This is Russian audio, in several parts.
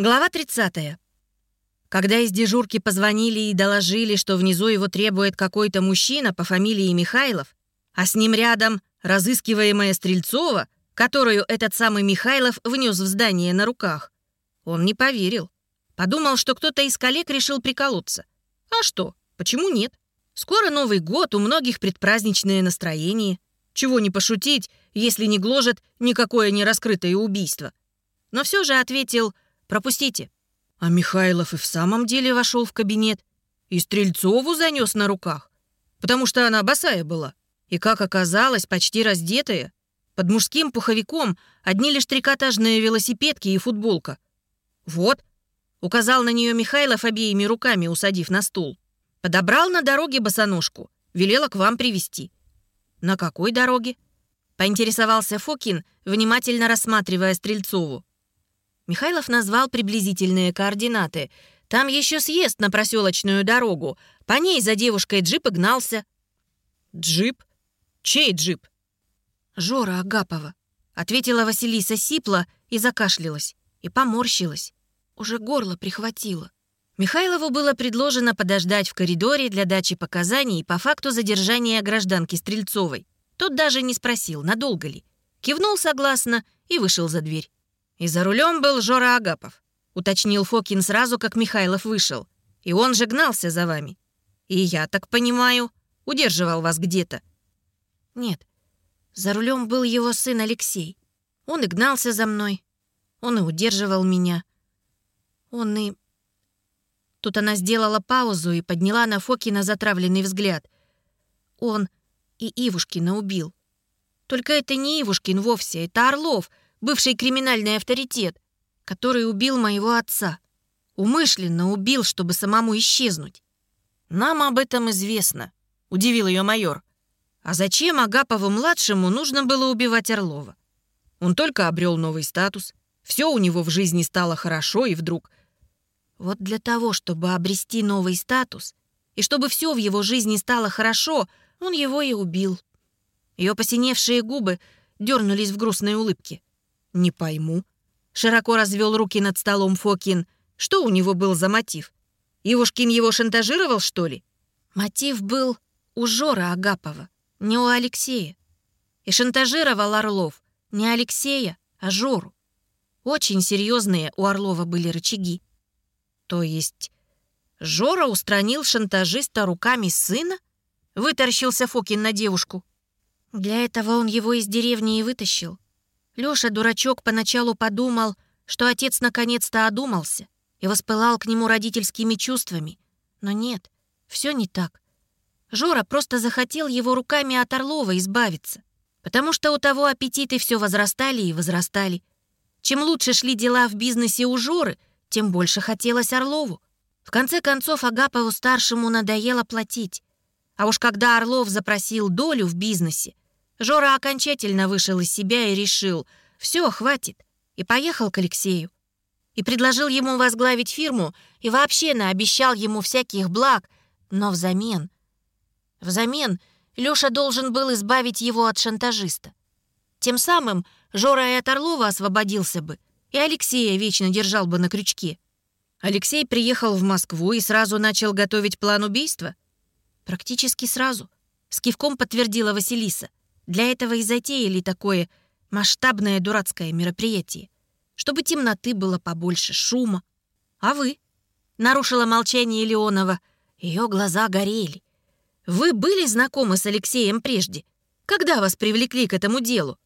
Глава 30. Когда из дежурки позвонили и доложили, что внизу его требует какой-то мужчина по фамилии Михайлов, а с ним рядом разыскиваемая Стрельцова, которую этот самый Михайлов внес в здание на руках, он не поверил. Подумал, что кто-то из коллег решил приколоться. А что, почему нет? Скоро Новый год, у многих предпраздничное настроение. Чего не пошутить, если не гложет никакое нераскрытое убийство. Но все же ответил – Пропустите». А Михайлов и в самом деле вошел в кабинет и Стрельцову занес на руках, потому что она босая была. И, как оказалось, почти раздетая. Под мужским пуховиком одни лишь трикотажные велосипедки и футболка. «Вот», — указал на нее Михайлов обеими руками, усадив на стул. «Подобрал на дороге босоножку, велела к вам привести «На какой дороге?» — поинтересовался Фокин, внимательно рассматривая Стрельцову. Михайлов назвал приблизительные координаты. Там еще съезд на проселочную дорогу. По ней за девушкой джип и гнался. «Джип? Чей джип?» «Жора Агапова», — ответила Василиса Сипла и закашлялась, и поморщилась. Уже горло прихватило. Михайлову было предложено подождать в коридоре для дачи показаний по факту задержания гражданки Стрельцовой. Тот даже не спросил, надолго ли. Кивнул согласно и вышел за дверь. «И за рулем был Жора Агапов», — уточнил Фокин сразу, как Михайлов вышел. «И он же гнался за вами. И я так понимаю, удерживал вас где-то». «Нет, за рулем был его сын Алексей. Он и гнался за мной. Он и удерживал меня. Он и...» Тут она сделала паузу и подняла на Фокина затравленный взгляд. «Он и Ивушкина убил. Только это не Ивушкин вовсе, это Орлов, бывший криминальный авторитет, который убил моего отца. Умышленно убил, чтобы самому исчезнуть. Нам об этом известно, удивил ее майор. А зачем Агапову-младшему нужно было убивать Орлова? Он только обрел новый статус, все у него в жизни стало хорошо, и вдруг... Вот для того, чтобы обрести новый статус, и чтобы все в его жизни стало хорошо, он его и убил. Ее посиневшие губы дернулись в грустной улыбке. «Не пойму». Широко развел руки над столом Фокин. «Что у него был за мотив? Ивушкин его шантажировал, что ли?» Мотив был у Жора Агапова, не у Алексея. И шантажировал Орлов не Алексея, а Жору. Очень серьезные у Орлова были рычаги. То есть Жора устранил шантажиста руками сына? Выторщился Фокин на девушку. Для этого он его из деревни и вытащил. Лёша, дурачок, поначалу подумал, что отец наконец-то одумался и воспылал к нему родительскими чувствами. Но нет, все не так. Жора просто захотел его руками от Орлова избавиться, потому что у того аппетиты все возрастали и возрастали. Чем лучше шли дела в бизнесе у Жоры, тем больше хотелось Орлову. В конце концов, Агапову-старшему надоело платить. А уж когда Орлов запросил долю в бизнесе, Жора окончательно вышел из себя и решил, все, хватит, и поехал к Алексею. И предложил ему возглавить фирму и вообще наобещал ему всяких благ, но взамен... Взамен Лёша должен был избавить его от шантажиста. Тем самым Жора и от Орлова освободился бы, и Алексея вечно держал бы на крючке. Алексей приехал в Москву и сразу начал готовить план убийства? Практически сразу. С кивком подтвердила Василиса. Для этого и затеяли такое масштабное дурацкое мероприятие. Чтобы темноты было побольше, шума. А вы? Нарушила молчание Леонова. Ее глаза горели. Вы были знакомы с Алексеем прежде? Когда вас привлекли к этому делу?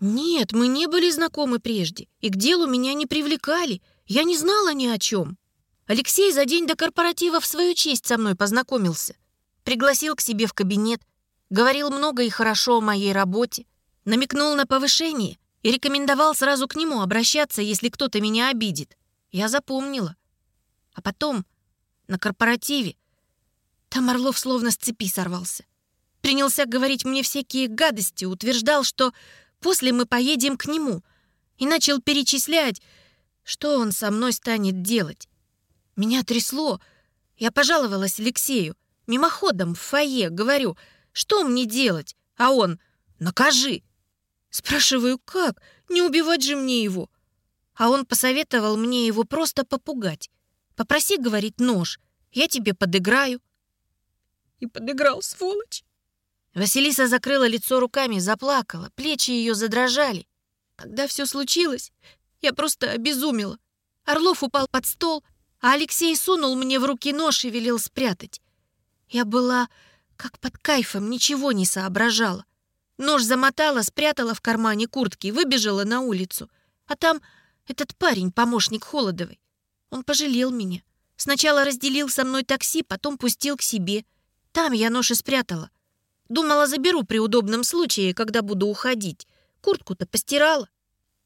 Нет, мы не были знакомы прежде. И к делу меня не привлекали. Я не знала ни о чем. Алексей за день до корпоратива в свою честь со мной познакомился. Пригласил к себе в кабинет, Говорил много и хорошо о моей работе. Намекнул на повышение и рекомендовал сразу к нему обращаться, если кто-то меня обидит. Я запомнила. А потом на корпоративе там Орлов словно с цепи сорвался. Принялся говорить мне всякие гадости, утверждал, что после мы поедем к нему, и начал перечислять, что он со мной станет делать. Меня трясло. Я пожаловалась Алексею. Мимоходом в фойе говорю — что мне делать? А он «Накажи!» Спрашиваю, как? Не убивать же мне его. А он посоветовал мне его просто попугать. Попроси, говорит, нож, я тебе подыграю. И подыграл, сволочь. Василиса закрыла лицо руками, заплакала, плечи ее задрожали. Когда все случилось, я просто обезумела. Орлов упал под стол, а Алексей сунул мне в руки нож и велел спрятать. Я была как под кайфом, ничего не соображала. Нож замотала, спрятала в кармане куртки, выбежала на улицу. А там этот парень, помощник Холодовой. Он пожалел меня. Сначала разделил со мной такси, потом пустил к себе. Там я нож и спрятала. Думала, заберу при удобном случае, когда буду уходить. Куртку-то постирала.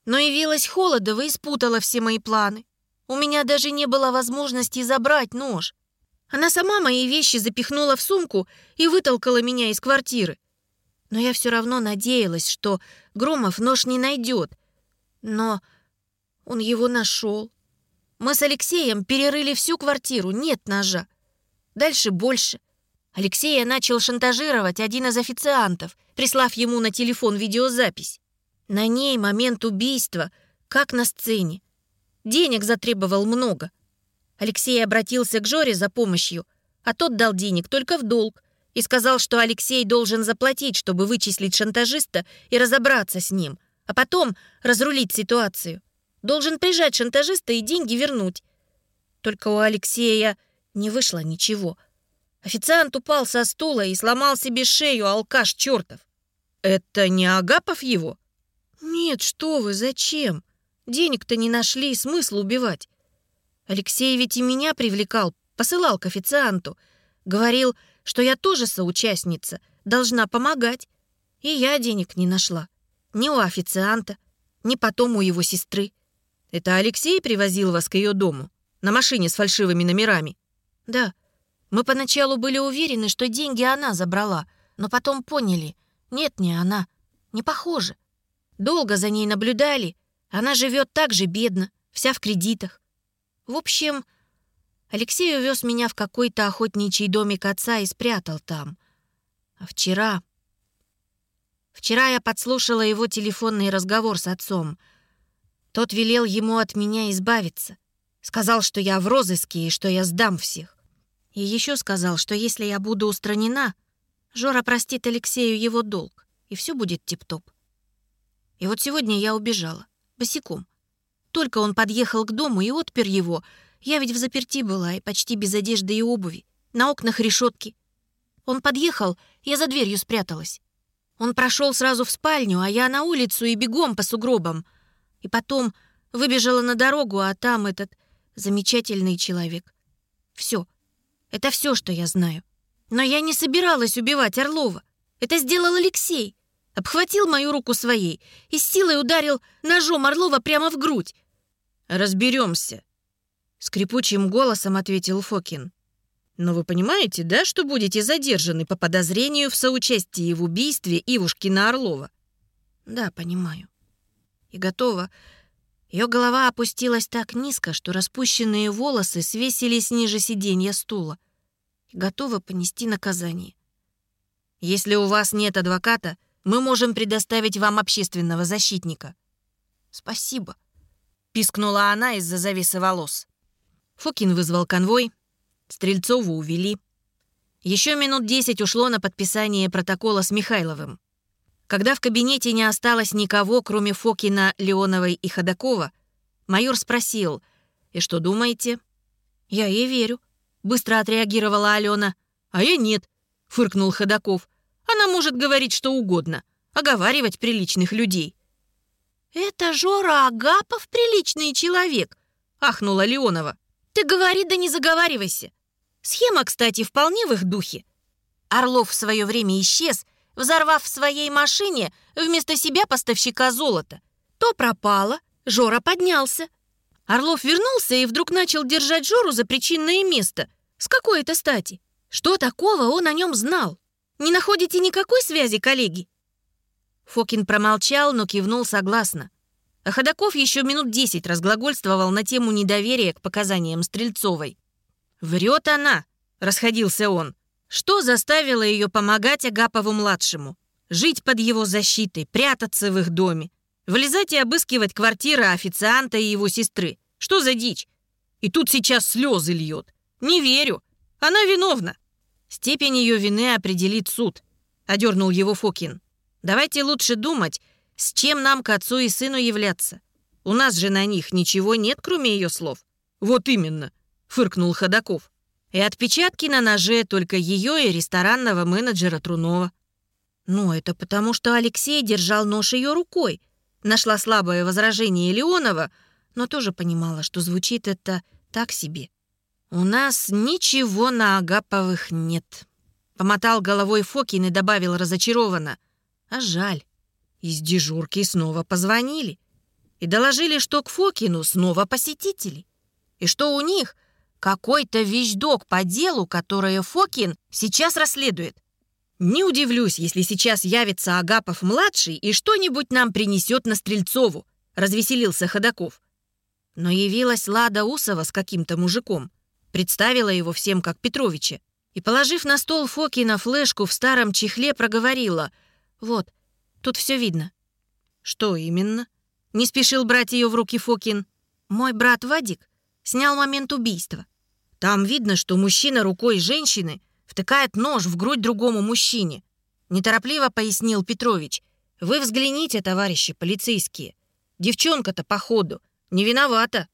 Но явилась Холодова и спутала все мои планы. У меня даже не было возможности забрать нож. Она сама мои вещи запихнула в сумку и вытолкала меня из квартиры. Но я все равно надеялась, что Громов нож не найдет. Но он его нашел. Мы с Алексеем перерыли всю квартиру, нет ножа. Дальше больше. Алексея начал шантажировать один из официантов, прислав ему на телефон видеозапись. На ней момент убийства, как на сцене. Денег затребовал много. Алексей обратился к Жоре за помощью, а тот дал денег только в долг и сказал, что Алексей должен заплатить, чтобы вычислить шантажиста и разобраться с ним, а потом разрулить ситуацию. Должен прижать шантажиста и деньги вернуть. Только у Алексея не вышло ничего — Официант упал со стула и сломал себе шею, алкаш чертов. Это не Агапов его? Нет, что вы, зачем? Денег-то не нашли, смысл убивать. Алексей ведь и меня привлекал, посылал к официанту. Говорил, что я тоже соучастница, должна помогать. И я денег не нашла. Ни у официанта, ни потом у его сестры. Это Алексей привозил вас к ее дому? На машине с фальшивыми номерами? Да. Мы поначалу были уверены, что деньги она забрала, но потом поняли, нет, не она, не похоже. Долго за ней наблюдали, она живет так же бедно, вся в кредитах. В общем, Алексей увез меня в какой-то охотничий домик отца и спрятал там. А вчера... Вчера я подслушала его телефонный разговор с отцом. Тот велел ему от меня избавиться. Сказал, что я в розыске и что я сдам всех. И еще сказал, что если я буду устранена, Жора простит Алексею его долг, и все будет тип-топ. И вот сегодня я убежала, босиком. Только он подъехал к дому и отпер его. Я ведь в заперти была и почти без одежды и обуви. На окнах решетки. Он подъехал, я за дверью спряталась. Он прошел сразу в спальню, а я на улицу и бегом по сугробам. И потом выбежала на дорогу, а там этот замечательный человек. Все. Это все, что я знаю. Но я не собиралась убивать Орлова. Это сделал Алексей. Обхватил мою руку своей и с силой ударил ножом Орлова прямо в грудь. «Разберемся», — скрипучим голосом ответил Фокин. «Но вы понимаете, да, что будете задержаны по подозрению в соучастии в убийстве Ивушкина Орлова?» «Да, понимаю. И готова ее голова опустилась так низко, что распущенные волосы свесились ниже сиденья стула. Готова понести наказание. «Если у вас нет адвоката, мы можем предоставить вам общественного защитника». «Спасибо», — пискнула она из-за завесы волос. Фокин вызвал конвой. Стрельцову увели. Еще минут десять ушло на подписание протокола с Михайловым. Когда в кабинете не осталось никого, кроме Фокина, Леоновой и Ходакова, майор спросил, «И что думаете?» «Я ей верю», — быстро отреагировала Алена. «А я нет», — фыркнул Ходаков. «Она может говорить что угодно, оговаривать приличных людей». «Это Жора Агапов приличный человек», — ахнула Леонова. «Ты говори, да не заговаривайся. Схема, кстати, вполне в их духе. Орлов в свое время исчез, взорвав в своей машине вместо себя поставщика золота. То пропало, Жора поднялся. Орлов вернулся и вдруг начал держать Жору за причинное место. С какой это стати? Что такого он о нем знал? Не находите никакой связи, коллеги?» Фокин промолчал, но кивнул согласно. А Ходаков еще минут десять разглагольствовал на тему недоверия к показаниям Стрельцовой. «Врет она!» — расходился он. Что заставило ее помогать Агапову-младшему? Жить под его защитой, прятаться в их доме? Влезать и обыскивать квартиры официанта и его сестры. Что за дичь? И тут сейчас слезы льет. Не верю. Она виновна. Степень ее вины определит суд. Одернул его Фокин. Давайте лучше думать, с чем нам к отцу и сыну являться. У нас же на них ничего нет, кроме ее слов. Вот именно, фыркнул Ходаков. И отпечатки на ноже только ее и ресторанного менеджера Трунова. Ну, это потому, что Алексей держал нож ее рукой. Нашла слабое возражение Леонова, но тоже понимала, что звучит это так себе. «У нас ничего на Агаповых нет», — помотал головой Фокин и добавил разочарованно. «А жаль. Из дежурки снова позвонили и доложили, что к Фокину снова посетители, и что у них какой-то вещдок по делу, которое Фокин сейчас расследует. Не удивлюсь, если сейчас явится Агапов-младший и что-нибудь нам принесет на Стрельцову», — развеселился Ходаков. Но явилась Лада Усова с каким-то мужиком, представила его всем как Петровича и, положив на стол Фокина флешку в старом чехле, проговорила «Вот, тут все видно». «Что именно?» — не спешил брать ее в руки Фокин. «Мой брат Вадик снял момент убийства. Там видно, что мужчина рукой женщины втыкает нож в грудь другому мужчине. Неторопливо пояснил Петрович. «Вы взгляните, товарищи полицейские. Девчонка-то, походу, не виновата.